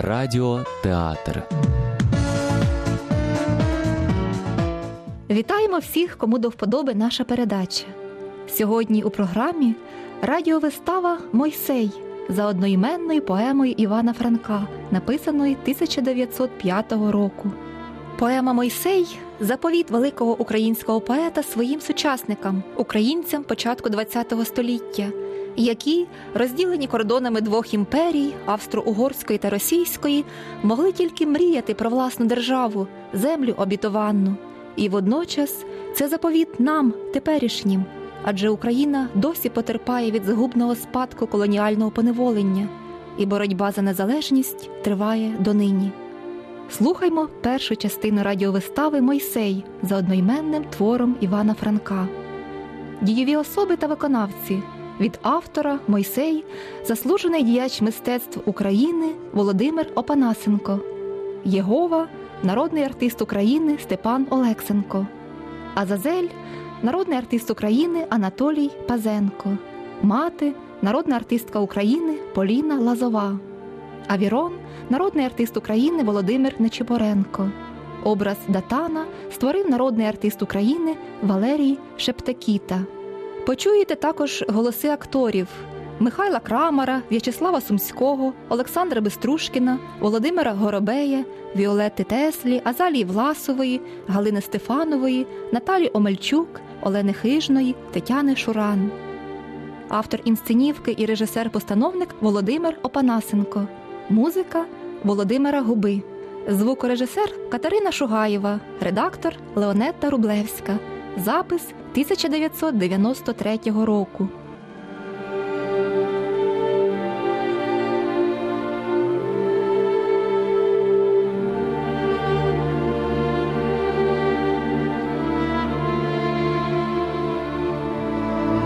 Радіотеатр. Вітаємо всіх, кому до вподоби наша передача. Сьогодні у програмі радіовистава Мойсей за одноіменною поемою Івана Франка, написаної 1905 року. Поема Мойсей заповіт великого українського поета своїм сучасникам, українцям початку ХХ століття, які, розділені кордонами двох імперій австро-угорської та російської, могли тільки мріяти про власну державу, землю обітованну. І водночас це заповіт нам, теперішнім, адже Україна досі потерпає від згубного спадку колоніального поневолення, і боротьба за незалежність триває донині. Слухаймо першу частину радіовистави Мойсей за одноіменним твором Івана Франка. Дієві особи та виконавці від автора Мойсей, заслужений діяч мистецтв України Володимир Опанасенко, Єгова, народний артист України Степан Олексенко, Азазель, народний артист України Анатолій Пазенко, Мати, народна артистка України Поліна Лазова, Авірон, народний артист України Володимир Нечипоренко. Образ Датана створив народний артист України Валерій Шептакіта. Почуєте також голоси акторів Михайла Крамара, В'ячеслава Сумського, Олександра Беструшкіна, Володимира Горобея, Віолетти Теслі, Азалії Власової, Галини Стефанової, Наталі Омельчук, Олени Хижної, Тетяни Шуран. Автор інсценівки і режисер-постановник Володимир Опанасенко. Музика Володимира Губи. Звукорежисер Катерина Шугаєва, редактор Леонетта Рублевська. Запис 1993 року.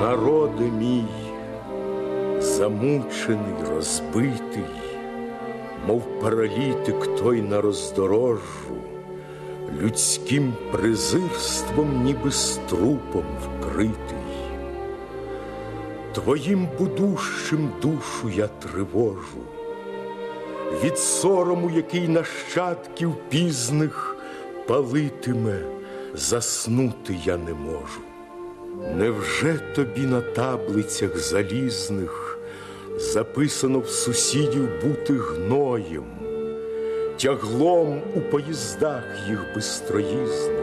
Народи мій, замучений, розбитий, мов паралітик той на роздорожжу, людським презирством, ніби струпом вкритий. Твоїм будущим душу я тривожу, від сорому, який нащадків пізних палитиме, заснути я не можу. Невже тобі на таблицях залізних записано в сусідів бути гноєм, тяглом у поїздах їх бистроїзних?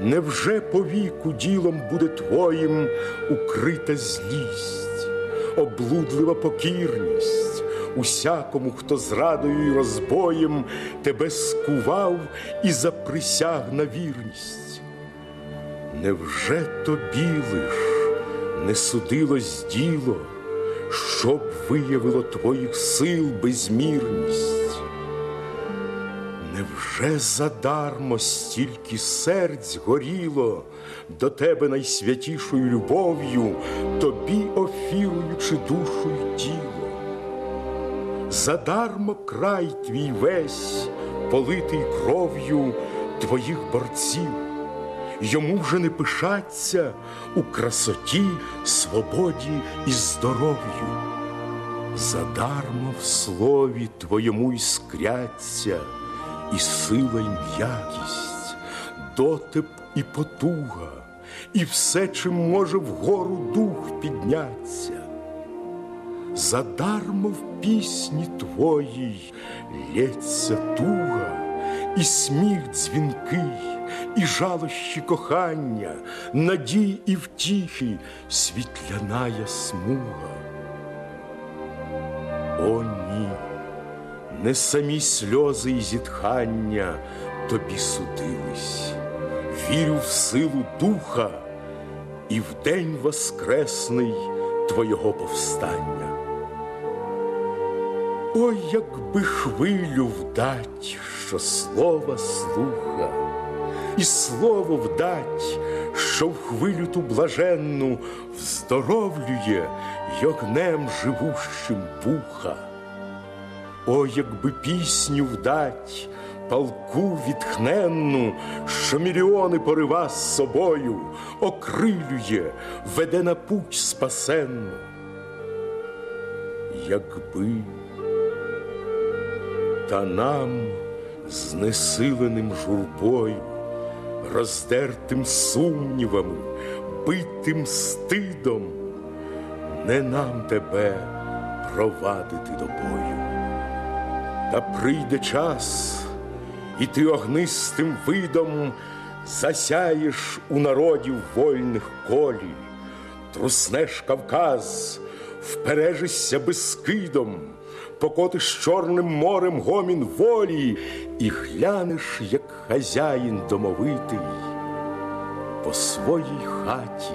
Невже по віку ділом буде твоїм укрита злість, облудлива покірність усякому, хто зрадою й розбоєм тебе скував і заприсяг на вірність? Невже тобі лиш не судилось діло, щоб виявило твоїх сил безмірність? Невже задармо стільки серць горіло до тебе найсвятішою любов'ю, тобі офіруючи душу й тіло? Задармо край твій весь, политий кров'ю твоїх борців йому вже не пишаться у красоті, свободі і здоров'ю. Задармо в слові твоєму іскряться і сила, й м'якість, дотеп і потуга, і все, чим може вгору дух підняться. Задармо в пісні твоїй лється туга і сміх дзвінкий і жалощі кохання, надій і втіхи, світляная смуга. О, ні, не самі сльози і зітхання тобі судились, вірю в силу духа і в день воскресний твого повстання. Ой, якби хвилю вдать, що слова слуха і слово вдать, що в хвилю ту блаженну вздоровлює й огнем живущим вуха. О, якби пісню вдать, палку відхненну, що мільйони порива з собою, окрилює, веде на путь спасенну. Якби Та нам, знесиленим журбою, роздертим сумнівами, битим стидом, не нам тебе провадити до бою. Та прийде час, і ти огнистим видом засяєш у народів вольних колі, труснеш Кавказ, впережишся безкидом, покотиш Чорним морем гомін волі і глянеш, як хазяїн домовитий по своїй хаті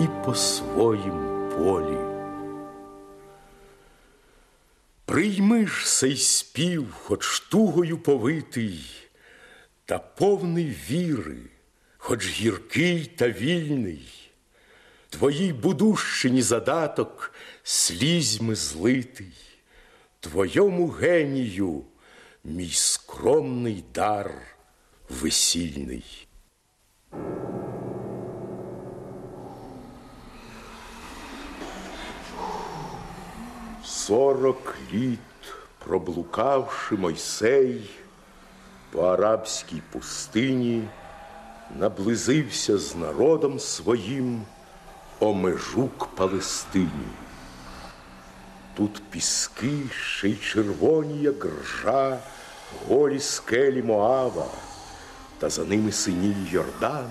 і по своїм полі. Прийми ж сей спів, хоч тугою повитий, та повний віри, хоч гіркий та вільний, твоїй будущині задаток слізьми злитий, твоєму генію мій скромний дар весільний. Сорок літ проблукавши Мойсей по арабській пустині, наблизився з народом своїм о межу к Палестині. Тут піски ще й червоні, як ржа, голі скелі Моава, та за ними синій Йордан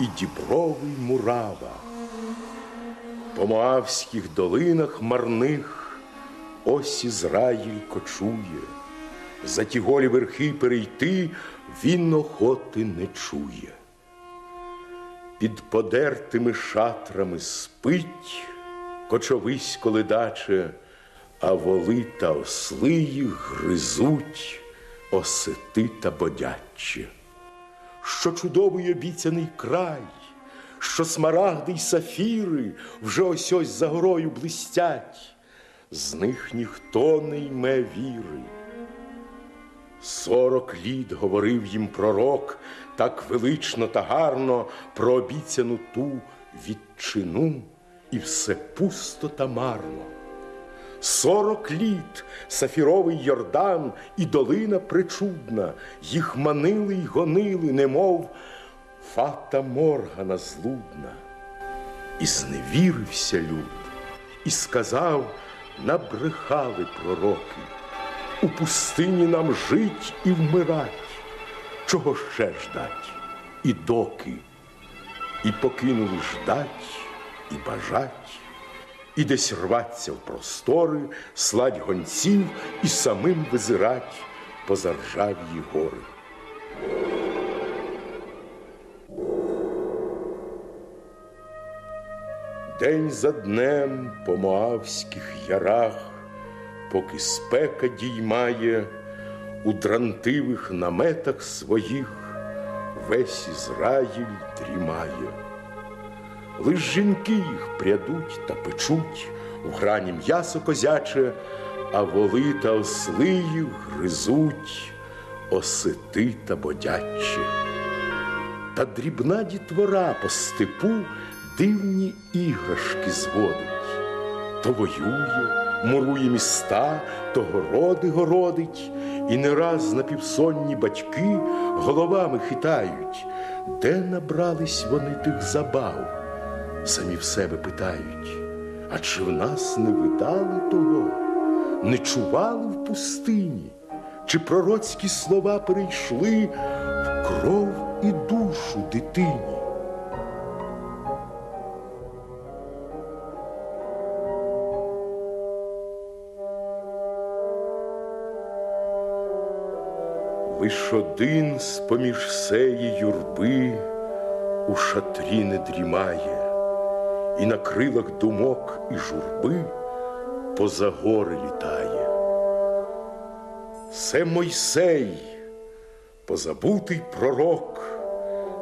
і дібровий мурава. По Моавських долинах марних ось Ізраїль кочує, за ті голі верхи перейти він охоти не чує. Під подертими шатрами спить кочовисько ледаче, а воли та осли їх гризуть осети та бодяче. Що чудовий обіцяний край, що смарагди й сафіри вже ось ось за горою блистять, з них ніхто не йме віри. Сорок літ говорив їм пророк так велично та гарно про обіцяну ту відчину, і все пусто та марно. Сорок літ сафіровий Йордан і долина причудна, їх манили й гонили, немов фата моргана злудна. І зневірився люд, і сказав, набрехали пророки. У пустині нам жить і вмирать, чого ще ждать, і доки, і покинули ждать, і бажать, і десь рваться в простори, сладь гонців і самим визирать по заржав'ї гори. День за днем по Моавських ярах, поки спека діймає у дрантивих наметах своїх, весь Ізраїль дрімає. Лиш жінки їх прядуть та печуть в грані м'ясо козяче, а воли та осли їх гризуть, осети та бодяче. Та дрібна дітвора по степу дивні іграшки зводить, то воює, мурує міста, то городи городить, і не раз напівсонні батьки головами хитають, де набрались вони тих забав, самі в себе питають, а чи в нас не видали того, не чували в пустині, чи пророцькі слова перейшли в кров і душу дитині? Лиш один з поміж сеї юрби у шатрі не дрімає, і на крилах думок і журби поза гори літає. Це Мойсей, позабутий пророк,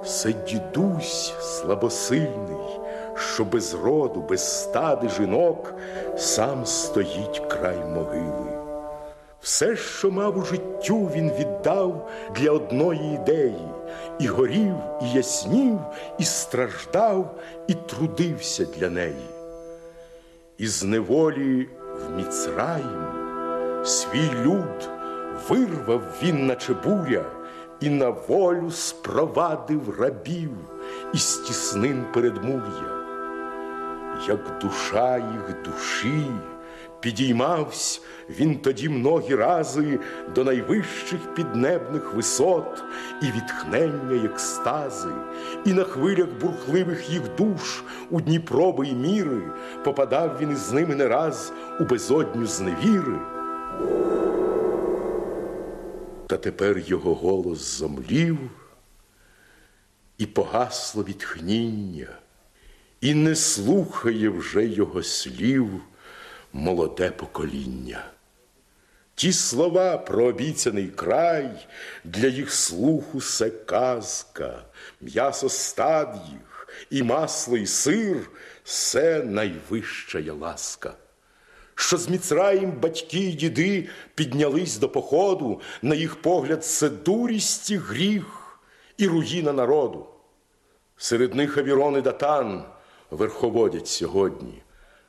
це дідусь слабосильний, що без роду, без стади жінок сам стоїть край могили. Все, що мав у життю, він віддав для одної ідеї, і горів, і яснів, і страждав, і трудився для неї. Із неволі в Міцраїм Свій люд вирвав він, наче буря, і на волю спровадив рабів із тіснин передмур'я. Як душа їх душі, підіймавсь він тоді многі рази до найвищих піднебних висот і відхнення екстази, і на хвилях бурхливих їх душ у дні проби й міри попадав він із ними не раз у безодню зневіри. Та тепер його голос зомлів, і погасло відхніння, і не слухає вже його слів молоде покоління. Ті слова про обіцяний край для їх слуху се казка, м'ясо стад їх, і масло, і сир все найвищая ласка. Що з Міцраєм батьки й діди піднялись до походу, на їх погляд, це дурість і гріх і руїна народу. Серед них Авірон і Датан верховодять сьогодні.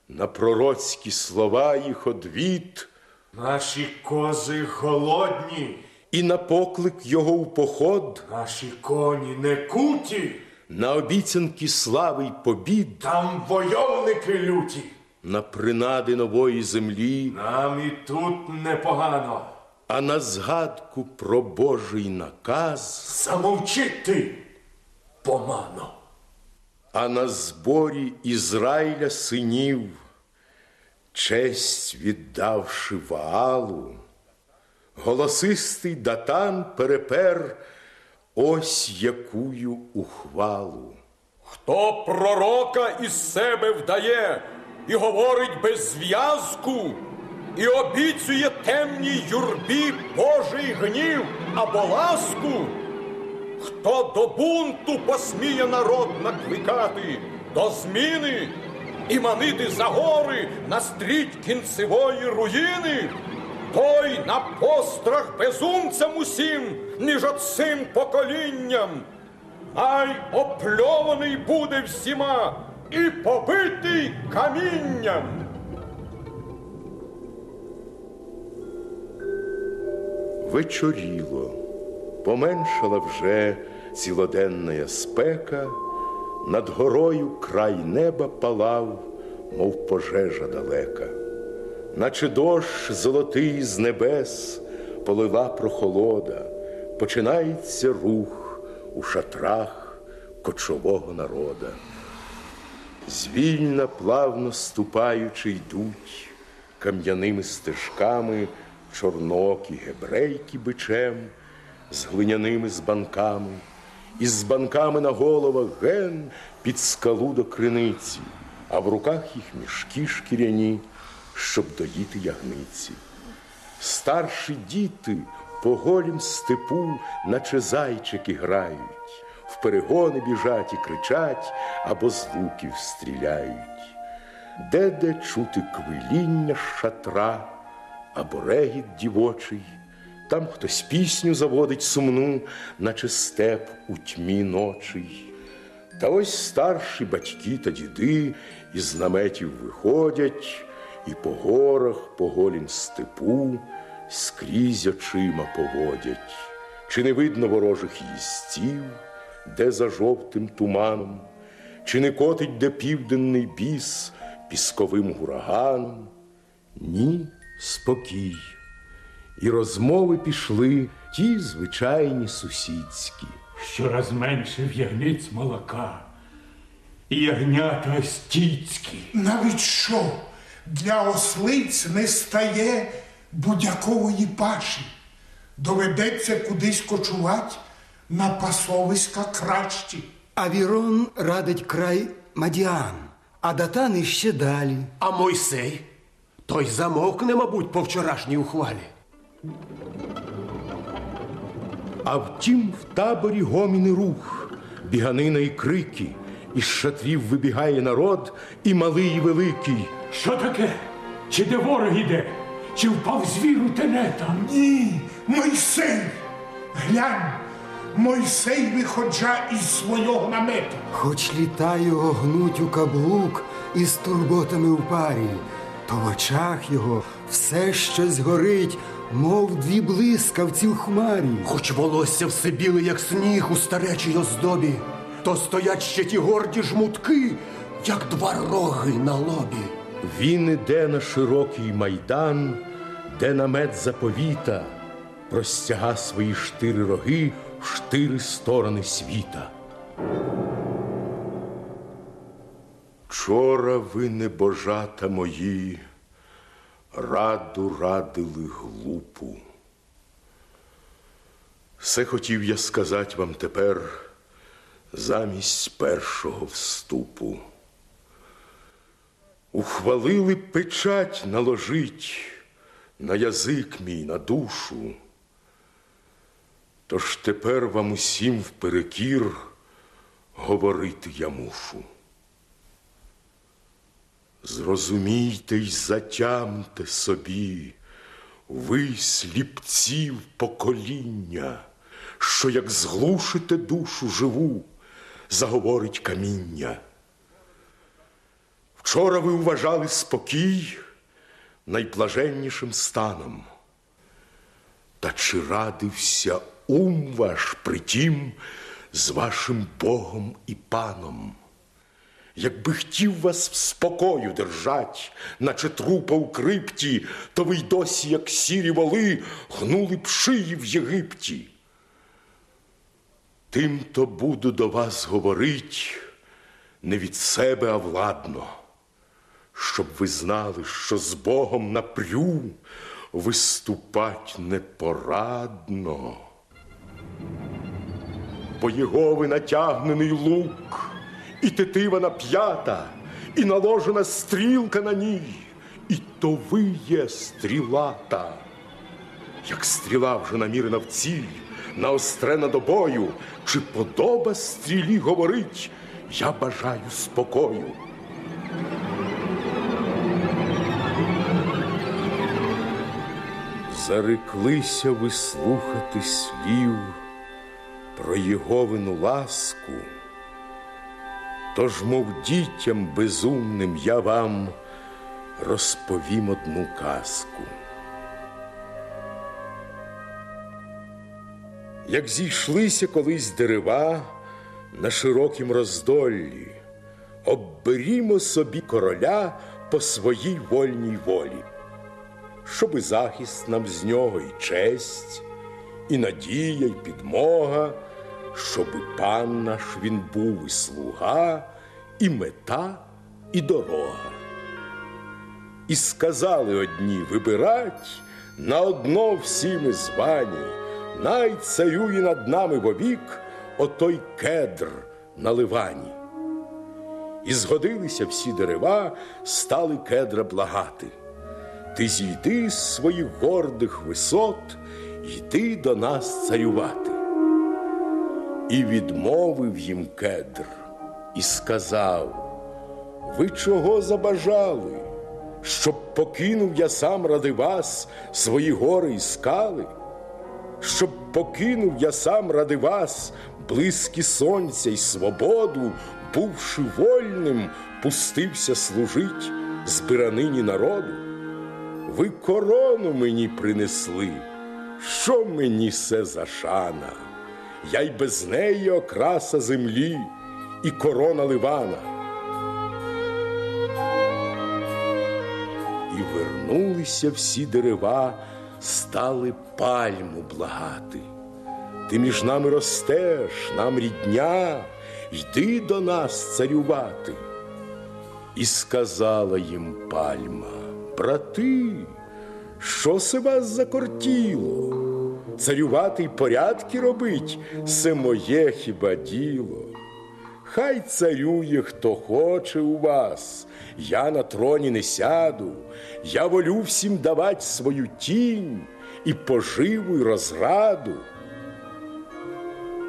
На пророцькі слова їх одвіт, Наші кози голодні, і на поклик його у поход, наші коні не куті, на обіцянки слави й побід, там войовники люті. на принади нової землі, Нам і тут непогано. а на згадку про Божий наказ, Замовчи ти, помано. А на зборі Ізраїля синів, честь віддавши Ваалу, голосистий датан перепер ось якую ухвалу. Хто пророка із себе вдає і говорить без зв'язку, і обіцює темній юрбі Божий гнів або ласку, хто до бунту посміє народ накликати, до зміни і манити за гори на стріть кінцевої руїни, той на пострах безумцям усім, ніж оцим поколінням. Ай опльований буде всіма і побитий камінням. Вечоріло, поменшала вже цілоденна спека, над горою край неба палав, мов пожежа далека, наче дощ золотий з небес полила прохолода, починається рух у шатрах кочового народа. Звільна, плавно ступаючи, йдуть кам'яними стежками чорнокі гебрейки бичем, з глиняними збанками, з банками на головах ген під скалу до криниці, а в руках їх мішки шкіряні, щоб доїти ягниці. Старші діти по голім степу, наче зайчики грають, в перегони біжать і кричать або з луків стріляють. Де де чути квиління шатра або регіт дівочий, там хтось пісню заводить сумну, наче степ у тьмі ночий. Та ось старші батьки та діди із наметів виходять і по горах, по голім степу скрізь очима поводять, чи не видно ворожих їстів, де за жовтим туманом, чи не котить де південний біс пісковим гураганом? Ні, спокій. І розмови пішли ті звичайні сусідські. Щораз менше в ягниць молока, і ягнята стіцькі. Навіть що для ослиць не стає будь-якої паші. Доведеться кудись кочувати на пасовиська кращі. Авірон радить край Мадіан, а Датан іще далі. А Мойсей? Той замовкне, мабуть, по вчорашній ухвалі. А втім, в таборі гомін і рух, біганина і крики, із шатрів вибігає народ, і малий, і великий. Що таке? Чи де ворог іде? Чи впав звір у тенета? Ні, Мойсей, глянь, Мойсей виходжа із свого намету. Хоч літа його гнуть у каблук із турботами у парі, то в очах його все щось горить, мов дві блискавці в хмарі. Хоч волосся все біле, як сніг у старечій оздобі, то стоять ще ті горді жмутки, як два роги на лобі. Він іде на широкий майдан, де намет заповіта, простяга свої штири роги в штири сторони світа. Вчора ви, небожата мої, раду радили глупу. Все хотів я сказати вам тепер замість першого вступу. Ухвалили печать наложить на язик мій, на душу. Тож тепер вам усім вперекір говорити я мушу. Зрозумійте й затямте собі, ви сліпців покоління, що як зглушите душу живу, заговорить каміння. Вчора ви вважали спокій найблаженнішим станом. Та чи радився ум ваш притім з вашим Богом і паном? Якби хотів вас в спокою держать, наче трупа у крипті, то ви й досі, як сірі воли, гнули б шиї в Єгипті. Тим то буду до вас говорить не від себе, а владно, щоб ви знали, що з Богом напрю виступать непорадно. Бо Єгови натягнений лук, і тетива нап'ята, і наложена стрілка на ній, і то ви є стрілата. Як стріла вже намірена в ціль, наострена до бою, чи подоба стрілі говорить, я бажаю спокою. Зареклися ви слухати слів про Єговину ласку, тож, мов дітям безумним, я вам розповім одну казку. Як зійшлися колись дерева на широкім роздоллі, обберімо собі короля по своїй вольній волі щоби захист нам з нього і честь, і надія, і підмога, щоби пан наш він був і слуга, і мета, і дорога. І сказали одні вибирать на одно всі ми звані, най царює над нами вовік отой кедр на ливані. І згодилися всі дерева, стали кедра благати. Ти зійди з своїх гордих висот, йди до нас царювати. І відмовив їм кедр і сказав: Ви чого забажали, щоб покинув я сам ради вас свої гори і скали, щоб покинув я сам ради вас близькі сонця й свободу, бувши вольним, пустився служить збиранині народу. Ви корону мені принесли, що мені все за шана? Я й без неї окраса землі і корона ливана. І вернулися всі дерева, стали пальму благати. Ти між нами ростеш, нам рідня, йди до нас царювати. І сказала їм пальма брати, що се вас закортіло? Царювати й порядки робить, це моє хіба діло. Хай царює, хто хоче у вас, я на троні не сяду, я волю всім давать свою тінь і поживу й розраду.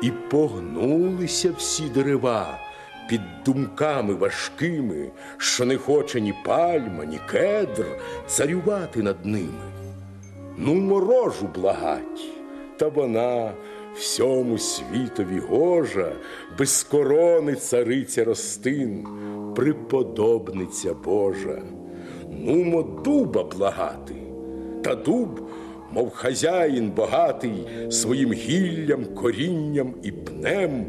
І погнулися всі дерева під думками важкими, що не хоче ні пальма, ні кедр царювати над ними. Ну, морожу благать, та вона всьому світові гожа, без корони цариця ростин, приподобниця Божа. Нумо дуба благати, та дуб, мов хазяїн багатий, своїм гіллям, корінням і пнем,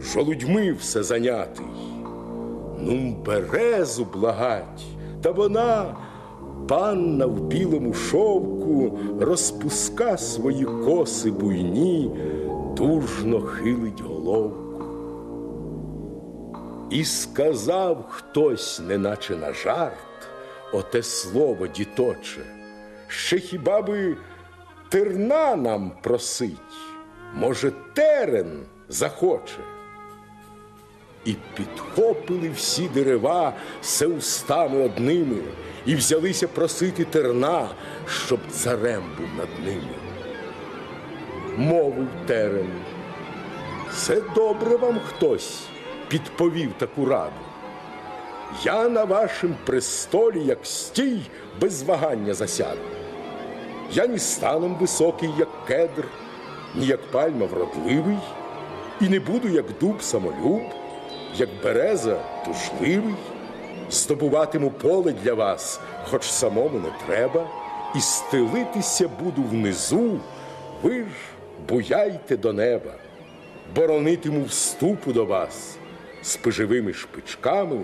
жолудьми все зайнятий. Ну, березу благать, та вона, панна в білому шовку, розпуска свої коси буйні, дужно хилить головку. І сказав хтось, неначе на жарт, оте слово діточе, ще хіба би терна нам просить, може, терен захоче. І підхопили всі дерева все устами одними, і взялися просити терна, щоб царем був над ними. Мовив терен, це добре вам хтось підповів таку раду. Я на вашім престолі, як стій, без вагання засяду. Я ні станом високий, як кедр, ні як пальма вродливий, і не буду, як дуб самолюб, як береза тужливий. Здобуватиму поле для вас, хоч самому не треба, і стелитися буду внизу, ви ж буяйте до неба, боронитиму вступу до вас. З пиживими шпичками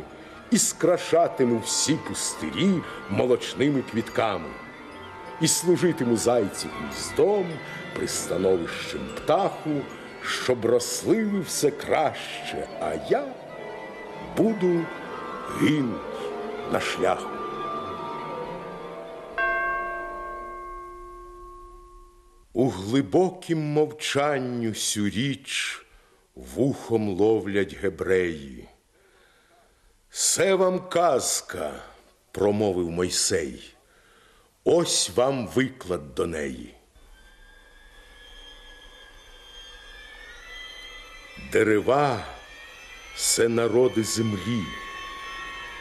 і скрашатиму всі пустирі молочними квітками, і служитиму зайці гніздом, пристановищем птаху, щоб росли ви все краще, а я буду гинуть на шляху. У глибокім мовчанню сю річ вухом ловлять гебреї. Се вам казка, промовив Мойсей, ось вам виклад до неї. Дерева це народи землі,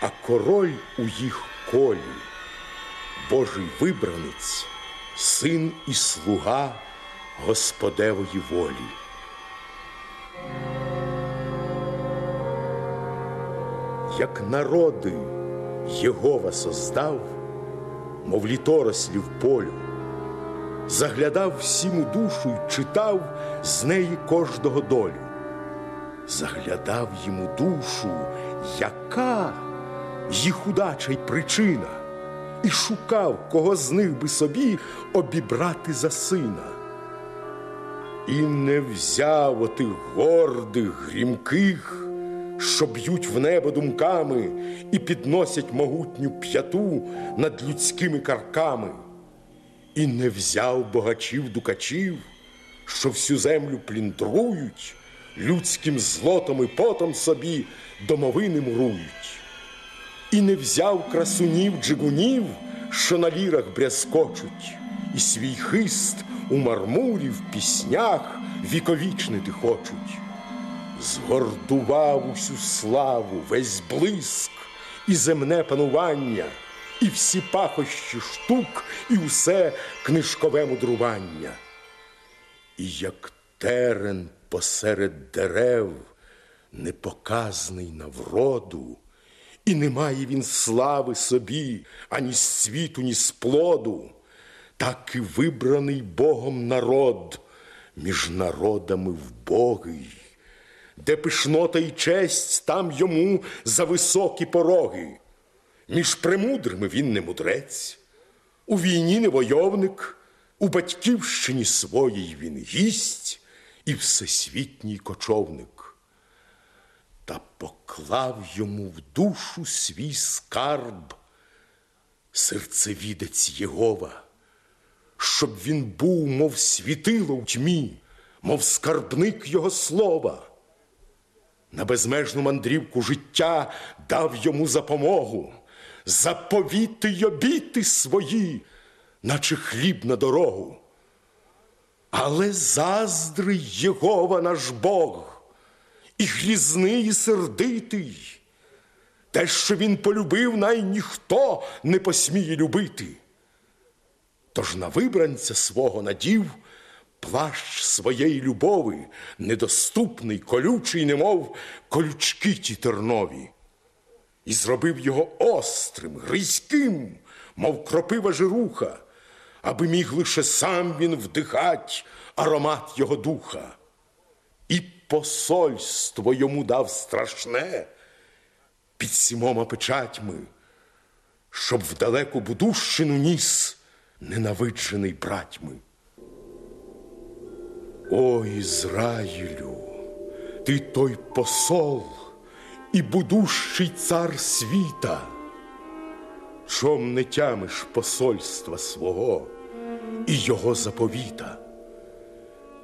а король у їх колі, Божий вибранець, син і слуга Господевої волі. Як народи Єгова создав, мов літорослі в полю, заглядав всім у душу й читав з неї кожного долю. Заглядав йому душу, яка їх удача й причина, і шукав, кого з них би собі обібрати за сина. І не взяв отих гордих, грімких, що б'ють в небо думками і підносять могутню п'яту над людськими карками, і не взяв богачів дукачів, що всю землю пліндрують, людським злотом і потом собі домовини мурують, і не взяв красунів джигунів, що на лірах брязкочуть, і свій хист у мармурі в піснях віковічнити хочуть згордував усю славу, весь блиск і земне панування, і всі пахощі штук, і усе книжкове мудрування. І як терен посеред дерев, непоказний на вроду, і не має він слави собі, ані з світу, ні з плоду, так і вибраний Богом народ між народами вбогий. Де пишнота й честь там йому за високі пороги. Між премудрими він не мудрець, у війні не войовник, у батьківщині своїй він гість і всесвітній кочовник. Та поклав йому в душу свій скарб, серцевідець Єгова, щоб він був, мов світило в тьмі, мов скарбник його слова на безмежну мандрівку життя дав йому запомогу, заповіти й обіти свої, наче хліб на дорогу. Але заздрий Єгова наш Бог, і грізний, і сердитий, те, що він полюбив, най ніхто не посміє любити. Тож на вибранця свого надів плащ своєї любови, недоступний, колючий, немов колючки ті тернові. і зробив його острим, гризьким, мов кропива жируха, аби міг лише сам він вдихать аромат його духа. І посольство йому дав страшне під сімома печатьми, щоб в далеку будущину ніс ненавиджений братьми. О, Ізраїлю, ти той посол і будущий цар світа. Чом не тямиш посольства свого і його заповіта?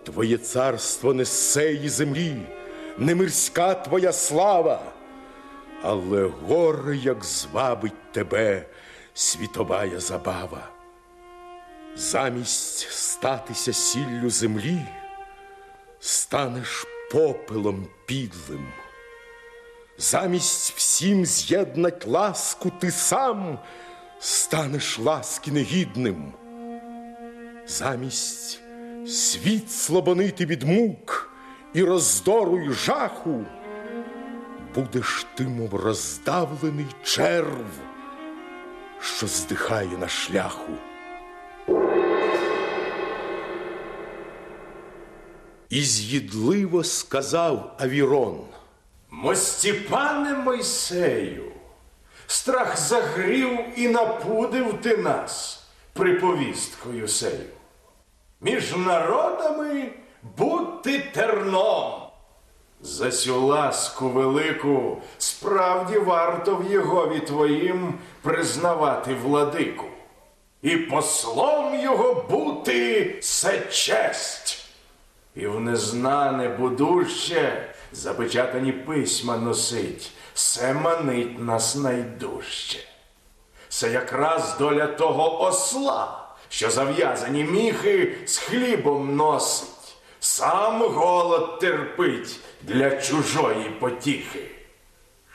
Твоє царство не з сеї землі, не мирська твоя слава, але горе, як звабить тебе світовая забава. Замість статися сіллю землі, станеш попелом підлим. Замість всім з'єднать ласку ти сам станеш ласки негідним. Замість світ слабонити від мук і роздору й жаху, будеш ти, мов роздавлений черв, що здихає на шляху. І з'їдливо сказав Авірон. Мостіпане Мойсею, страх загрів і напудив ти нас приповісткою сею. Між народами бути терном. За сю ласку велику справді варто в Єгові твоїм признавати владику. І послом його бути це честь. І в незнане будуще запечатані письма носить, се манить нас найдужче. Це якраз доля того осла, що зав'язані міхи з хлібом носить, сам голод терпить для чужої потіхи.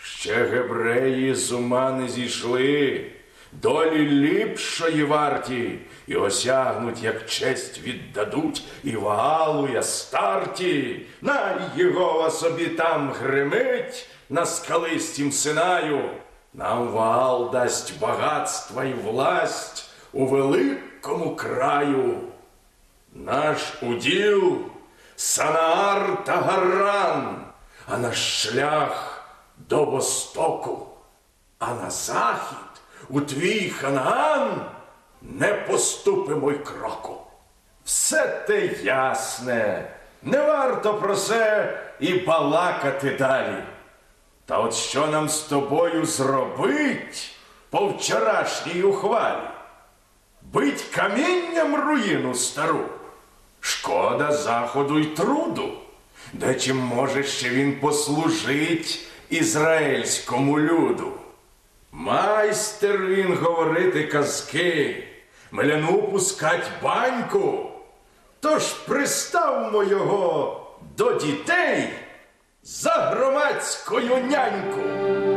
Ще гебреї з ума не зійшли, долі ліпшої варті, і осягнуть, як честь віддадуть і валу, і старті, най Єгова собі там гримить на скалистім синаю, нам вал дасть багатства і власть у великому краю. Наш уділ Санаар та Гаран, а наш шлях до востоку, а на захід у твій ханаан не поступимо й кроку. Все те ясне, не варто про це і балакати далі. Та от що нам з тобою зробить по вчорашній ухвалі? Бить камінням руїну стару. Шкода заходу й труду, де чим може ще він послужить ізраїльському люду. Майстер він говорити казки, меляну пускать баньку. Тож приставмо його до дітей за громадською няньку.